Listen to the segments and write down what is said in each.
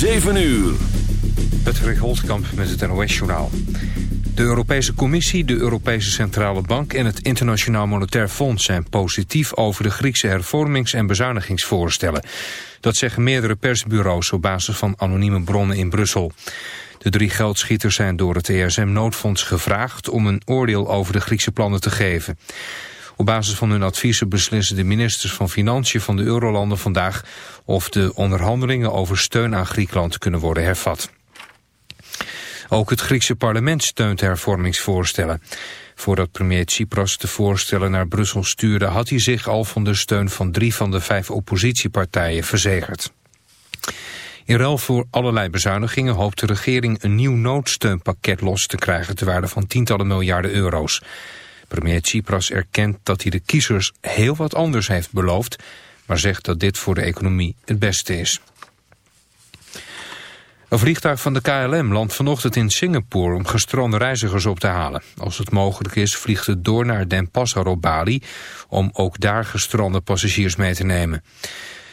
7 uur. Patrick Holtkamp met het NOS-journaal. De Europese Commissie, de Europese Centrale Bank en het Internationaal Monetair Fonds zijn positief over de Griekse hervormings- en bezuinigingsvoorstellen. Dat zeggen meerdere persbureaus op basis van anonieme bronnen in Brussel. De drie geldschieters zijn door het ESM-noodfonds gevraagd om een oordeel over de Griekse plannen te geven. Op basis van hun adviezen beslissen de ministers van Financiën van de Eurolanden vandaag of de onderhandelingen over steun aan Griekenland kunnen worden hervat. Ook het Griekse parlement steunt hervormingsvoorstellen. Voordat premier Tsipras de voorstellen naar Brussel stuurde... had hij zich al van de steun van drie van de vijf oppositiepartijen verzekerd. In ruil voor allerlei bezuinigingen hoopt de regering een nieuw noodsteunpakket los te krijgen... te waarde van tientallen miljarden euro's. Premier Tsipras erkent dat hij de kiezers heel wat anders heeft beloofd... maar zegt dat dit voor de economie het beste is. Een vliegtuig van de KLM landt vanochtend in Singapore om gestrande reizigers op te halen. Als het mogelijk is vliegt het door naar Den Passer op Bali om ook daar gestrande passagiers mee te nemen.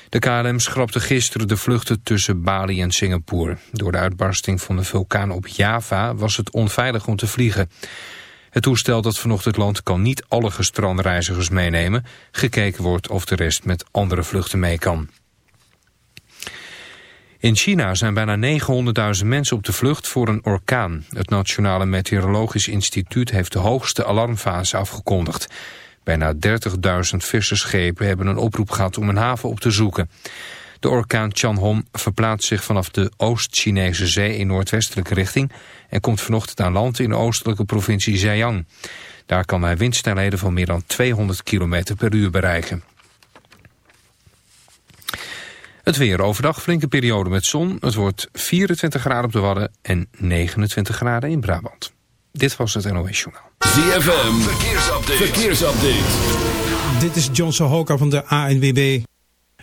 De KLM schrapte gisteren de vluchten tussen Bali en Singapore. Door de uitbarsting van de vulkaan op Java was het onveilig om te vliegen. Het toestel dat vanochtend landt kan niet alle gestrande reizigers meenemen. Gekeken wordt of de rest met andere vluchten mee kan. In China zijn bijna 900.000 mensen op de vlucht voor een orkaan. Het Nationale Meteorologisch Instituut heeft de hoogste alarmfase afgekondigd. Bijna 30.000 vissersschepen hebben een oproep gehad om een haven op te zoeken. De orkaan Chanhom verplaatst zich vanaf de Oost-Chinese zee in noordwestelijke richting... en komt vanochtend aan land in de oostelijke provincie Zhejiang. Daar kan hij windsnelheden van meer dan 200 km per uur bereiken. Het weer overdag, flinke periode met zon. Het wordt 24 graden op de Wadden en 29 graden in Brabant. Dit was het NOS Journaal. ZFM, verkeersupdate. verkeersupdate. Dit is John Sohoka van de ANWB.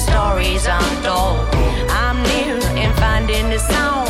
stories untold. I'm near in finding the sound.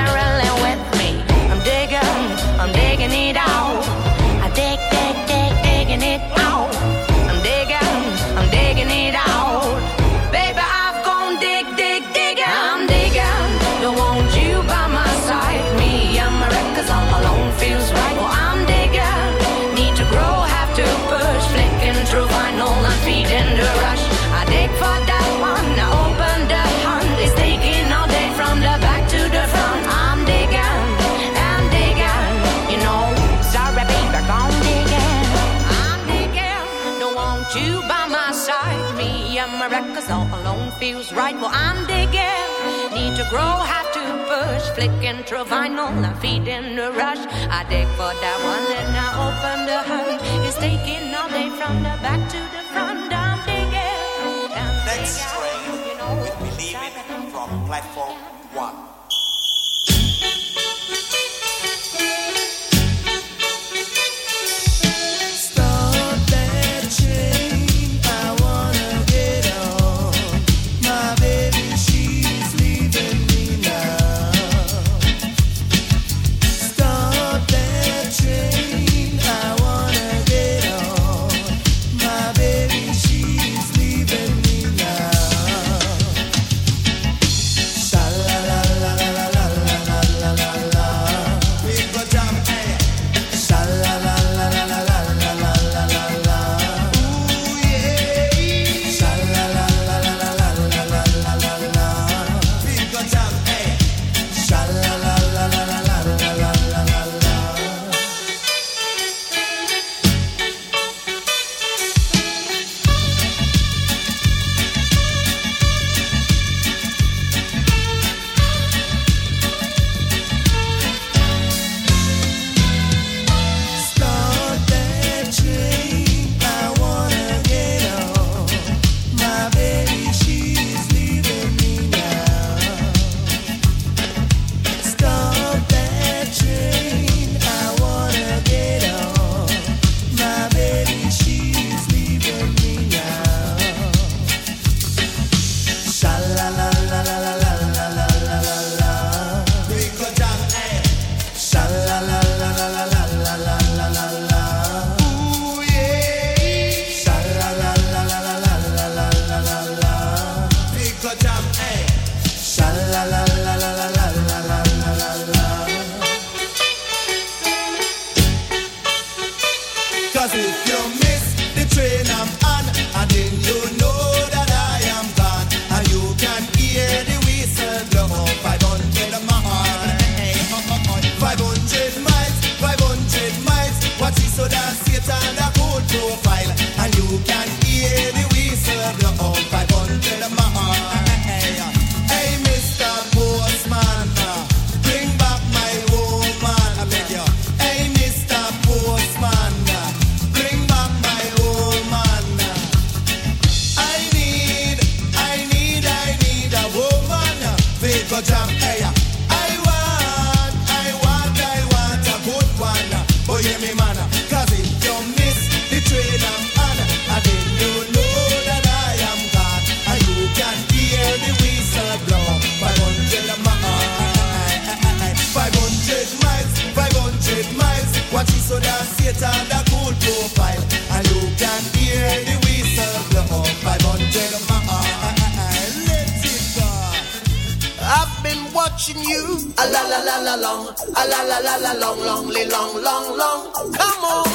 trouble I'm digging. Need to grow, have to push. Flicking through vinyl, I'm feeding the rush. I dig for that one, then I open the hood. It's taking all day from the back to the front. I'm digging. I'm Next digging. train you know, with Believing from platform one. La la la la long, long, long, long, long. Come on.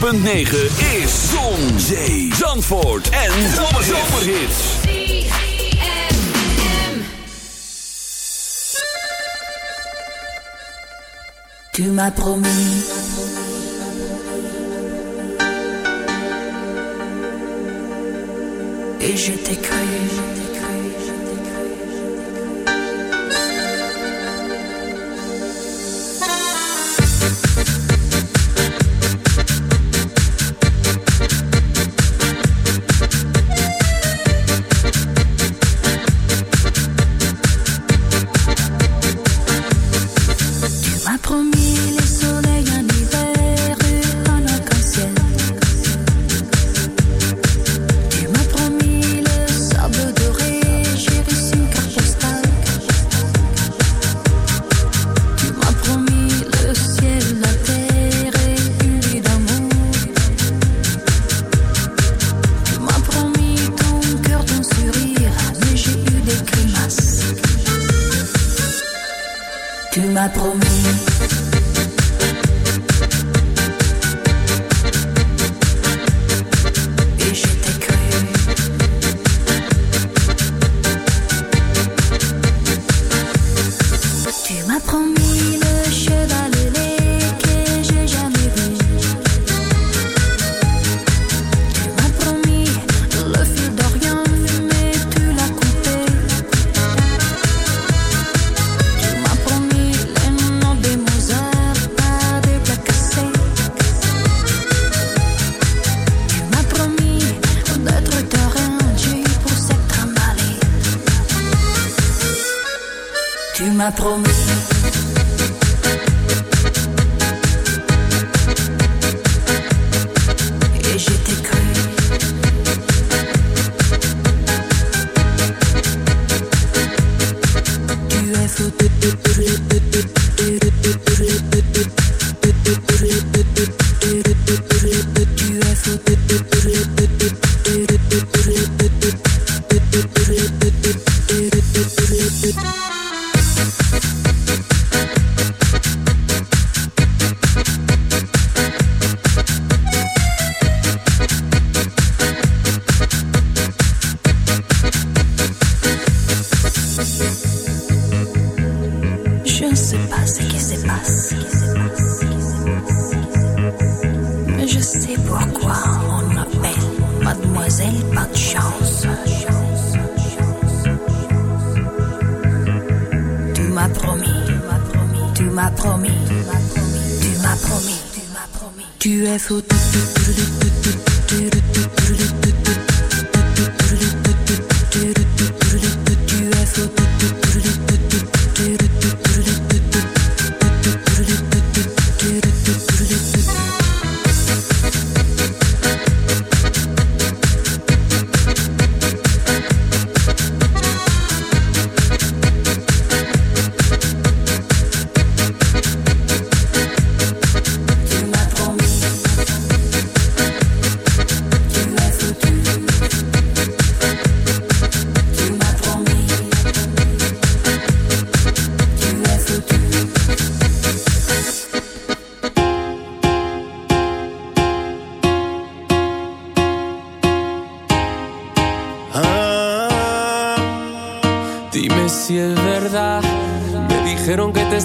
106.9 is Zon, Zee, Zandvoort en Zomerhits. Tu m'as promis Et je t'ai cru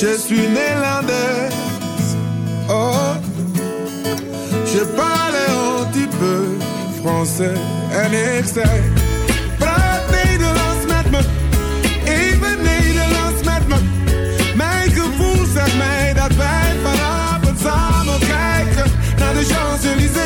je suis néerlandaise. Oh, je parle un petit peu français. En ik zeg, praat Nederlands met me. Even Nederlands met me. Mijn gevoel zegt mij dat wij vanavond samen kijken naar de Champs-Élysées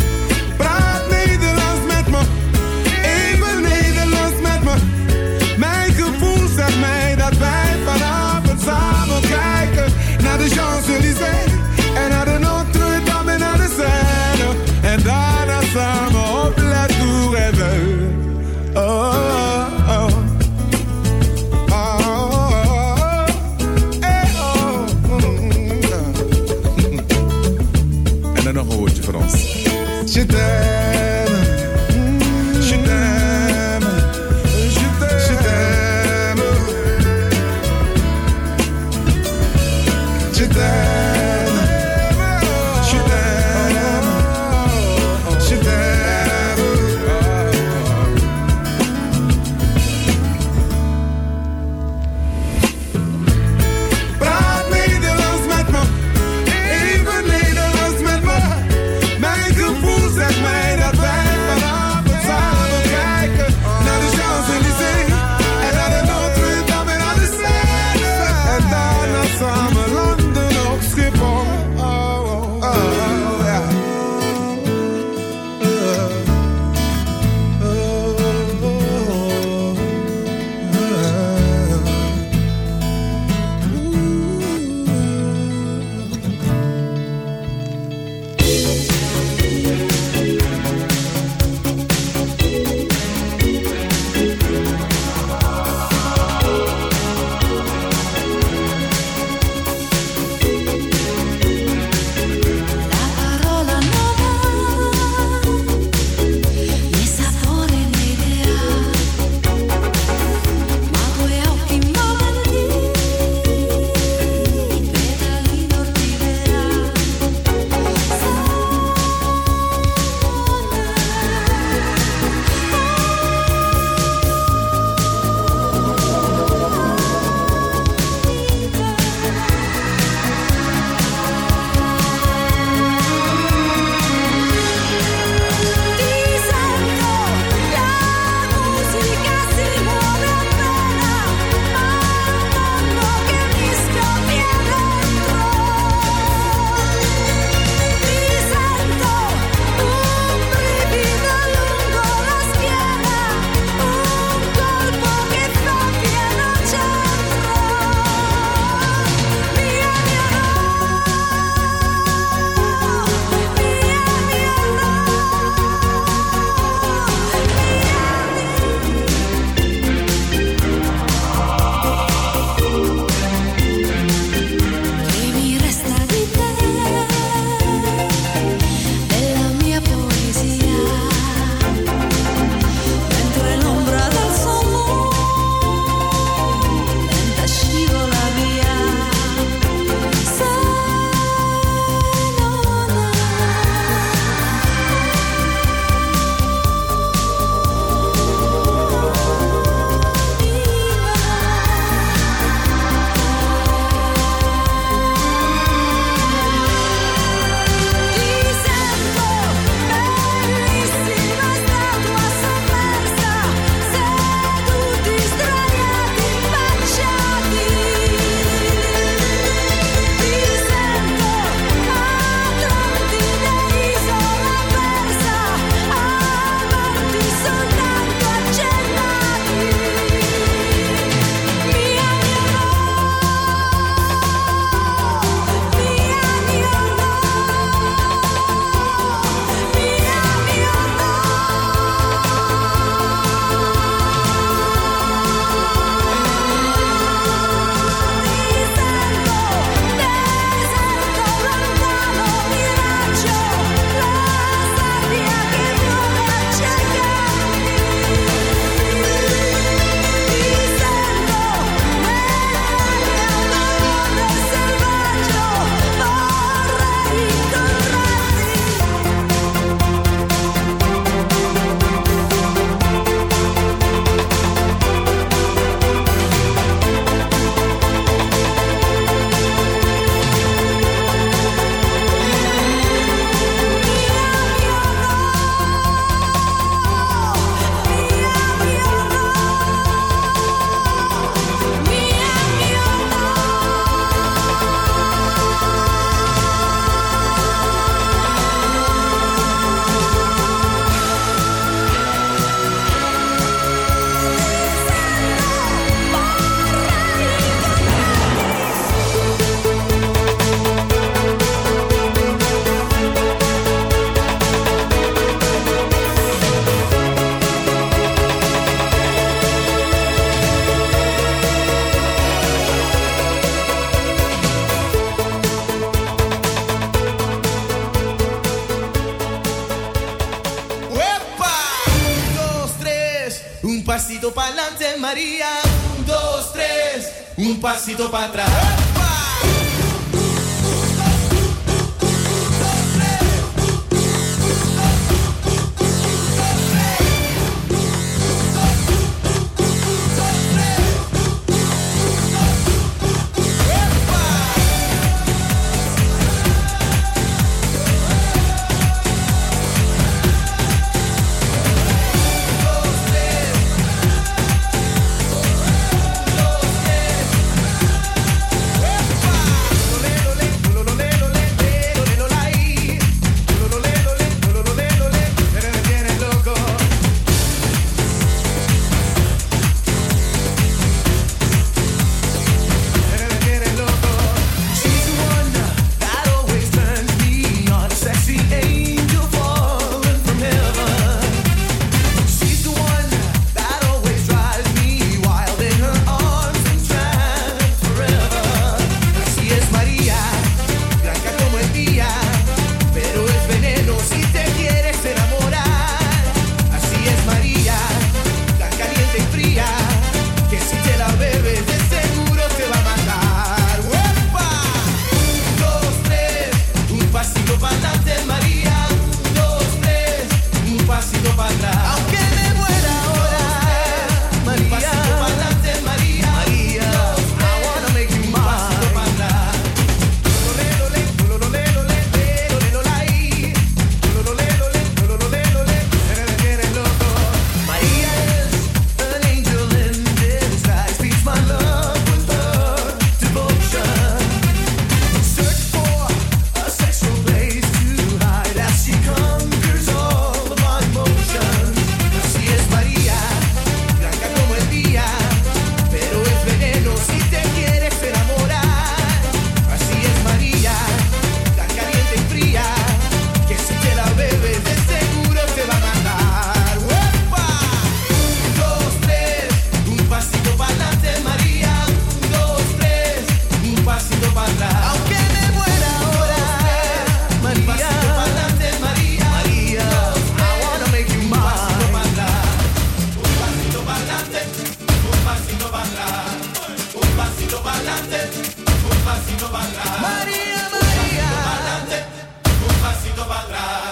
para pra trás.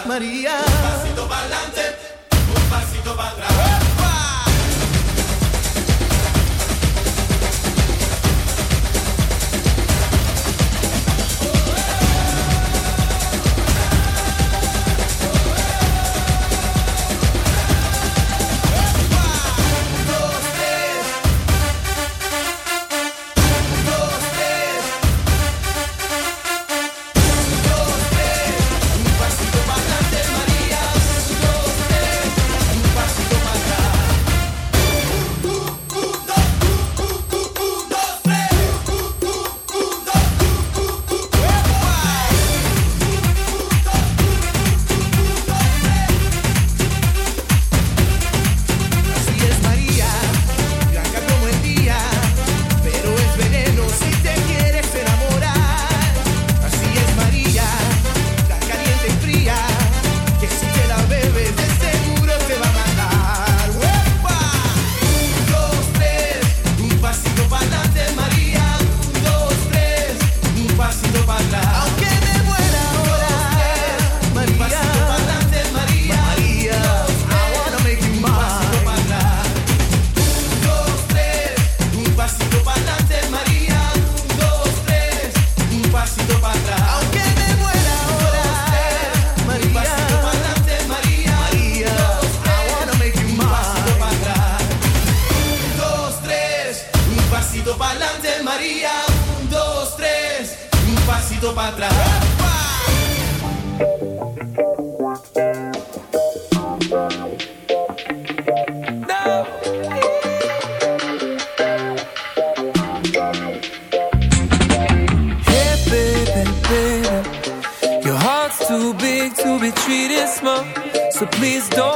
María. Un pasito para adelante, un pasito para atrás. Please don't.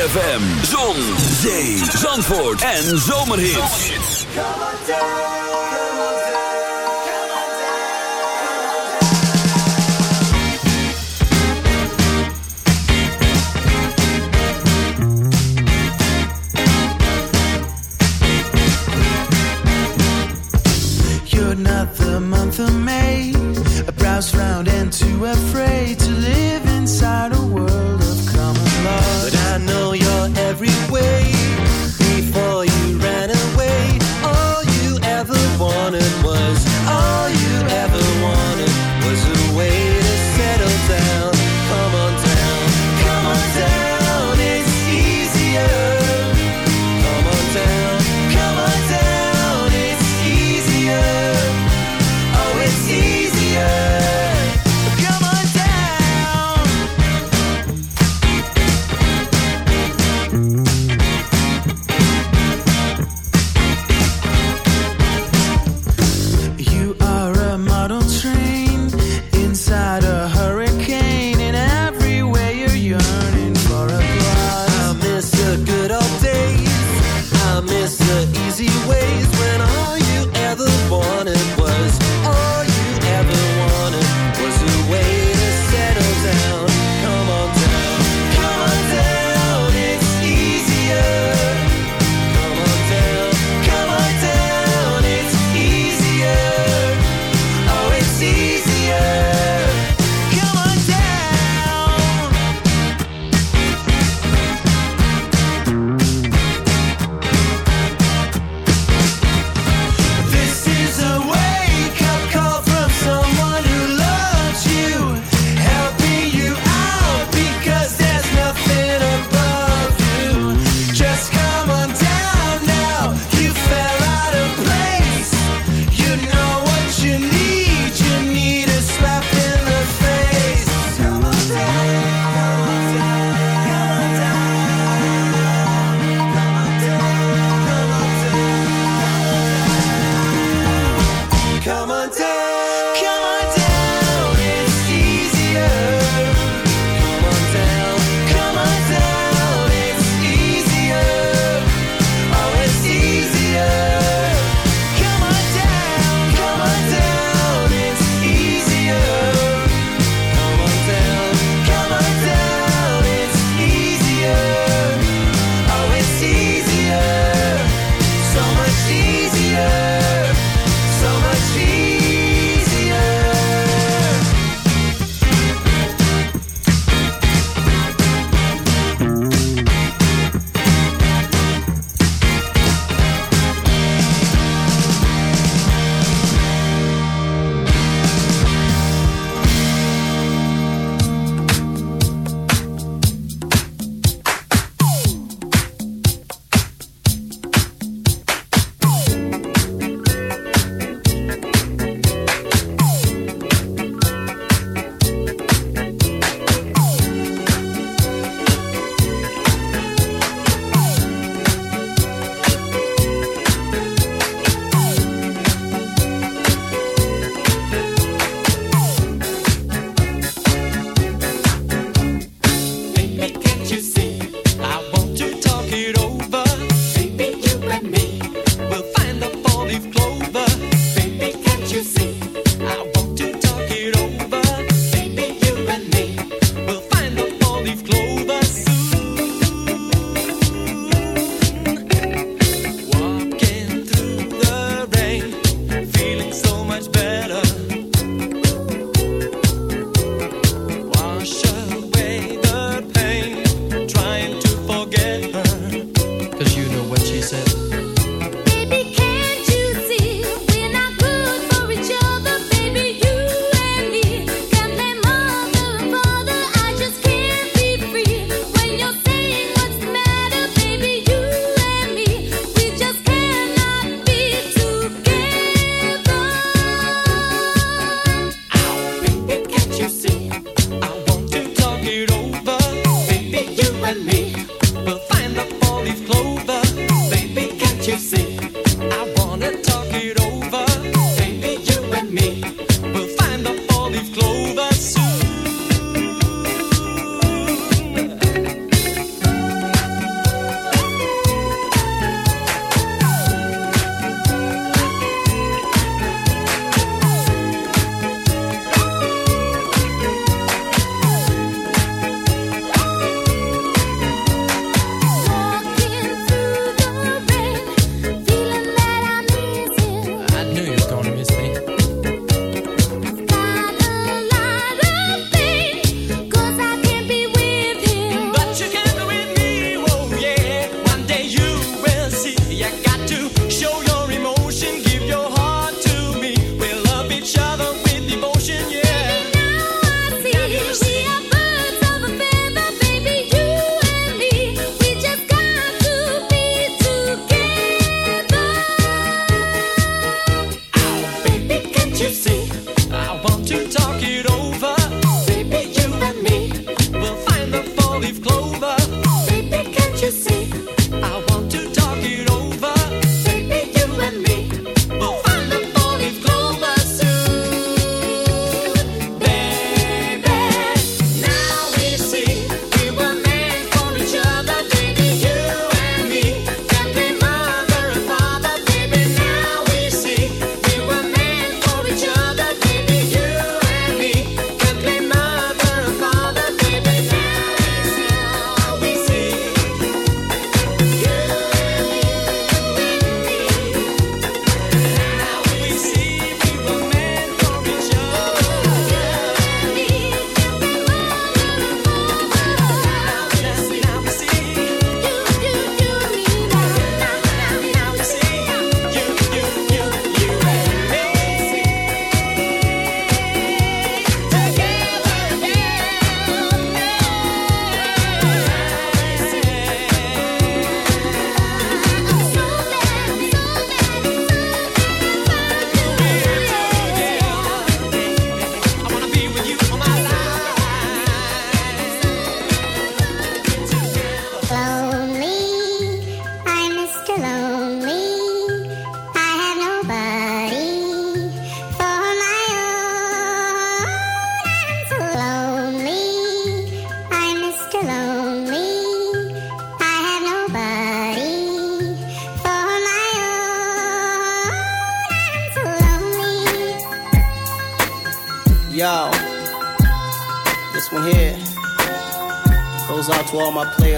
ZFM, zon, zee, zandvoort en zomerhits. You're